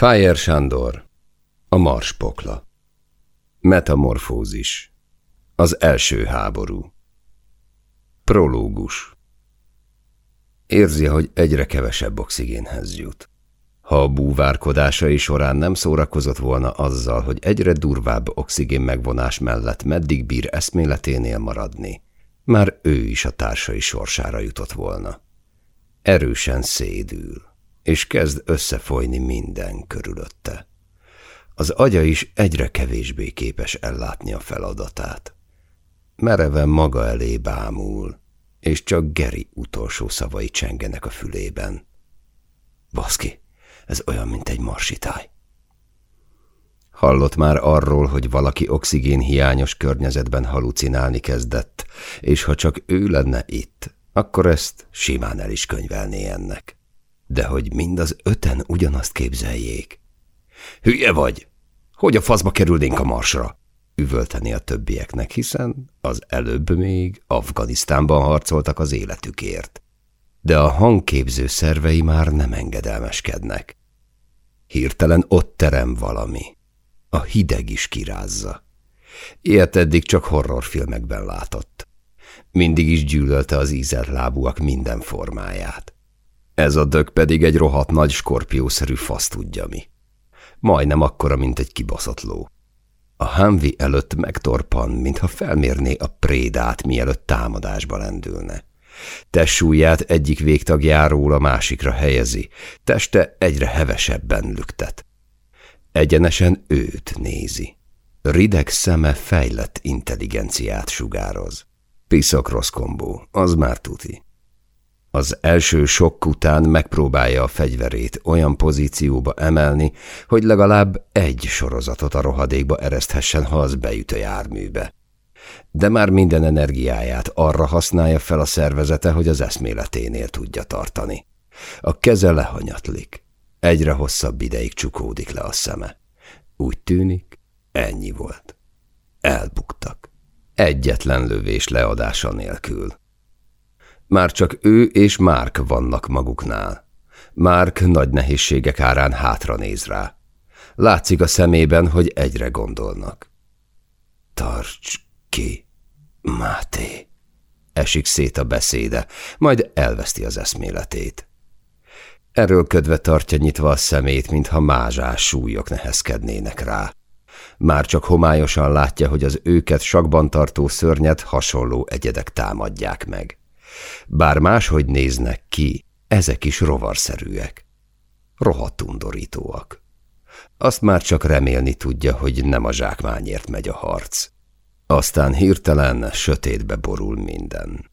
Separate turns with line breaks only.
Fájer Sándor, a Marspokla. Metamorfózis, az első háború. Prológus. Érzi, hogy egyre kevesebb oxigénhez jut. Ha a búvárkodásai során nem szórakozott volna azzal, hogy egyre durvább oxigén megvonás mellett meddig bír eszméleténél maradni, már ő is a társai sorsára jutott volna. Erősen szédül, és kezd összefolyni minden körülötte. Az agya is egyre kevésbé képes ellátni a feladatát. Mereven maga elé bámul, és csak Geri utolsó szavai csengenek a fülében. Baszki, ez olyan, mint egy marsitáj. Hallott már arról, hogy valaki oxigén hiányos környezetben halucinálni kezdett, és ha csak ő lenne itt, akkor ezt simán el is könyvelné ennek. De hogy mind az öten ugyanazt képzeljék. Hülye vagy! Hogy a faszba kerülnénk a marsra? Üvölteni a többieknek, hiszen az előbb még Afganisztánban harcoltak az életükért. De a hangképző szervei már nem engedelmeskednek. Hirtelen ott terem valami. A hideg is kirázza. Ilyet eddig csak horrorfilmekben látott. Mindig is gyűlölte az ízelt lábúak minden formáját. Ez a dög pedig egy rohadt nagy skorpiószerű fasz tudja mi. Majdnem akkora, mint egy kibaszott ló. A Humvee előtt megtorpan, mintha felmérné a prédát, mielőtt támadásba lendülne. Tessúját egyik végtagjáról a másikra helyezi, teste egyre hevesebben lüktet. Egyenesen őt nézi. Rideg szeme fejlett intelligenciát sugároz. Piszok rossz kombó, az már tuti. Az első sok után megpróbálja a fegyverét olyan pozícióba emelni, hogy legalább egy sorozatot a rohadékba ereszthessen, ha az beüt a járműbe. De már minden energiáját arra használja fel a szervezete, hogy az eszméleténél tudja tartani. A keze lehanyatlik. Egyre hosszabb ideig csukódik le a szeme. Úgy tűnik, ennyi volt. Elbuktak. Egyetlen lövés leadása nélkül. Már csak ő és Márk vannak maguknál. Márk nagy nehézségek árán hátra néz rá. Látszik a szemében, hogy egyre gondolnak. Tarts ki, Máté! Esik szét a beszéde, majd elveszti az eszméletét. Erőlködve tartja nyitva a szemét, mintha mázsás súlyok nehezkednének rá. Már csak homályosan látja, hogy az őket sakban tartó szörnyet hasonló egyedek támadják meg. Bár máshogy néznek ki, ezek is rovarszerűek. Rohadt undorítóak. Azt már csak remélni tudja, hogy nem a zsákmányért megy a harc. Aztán hirtelen sötétbe borul minden.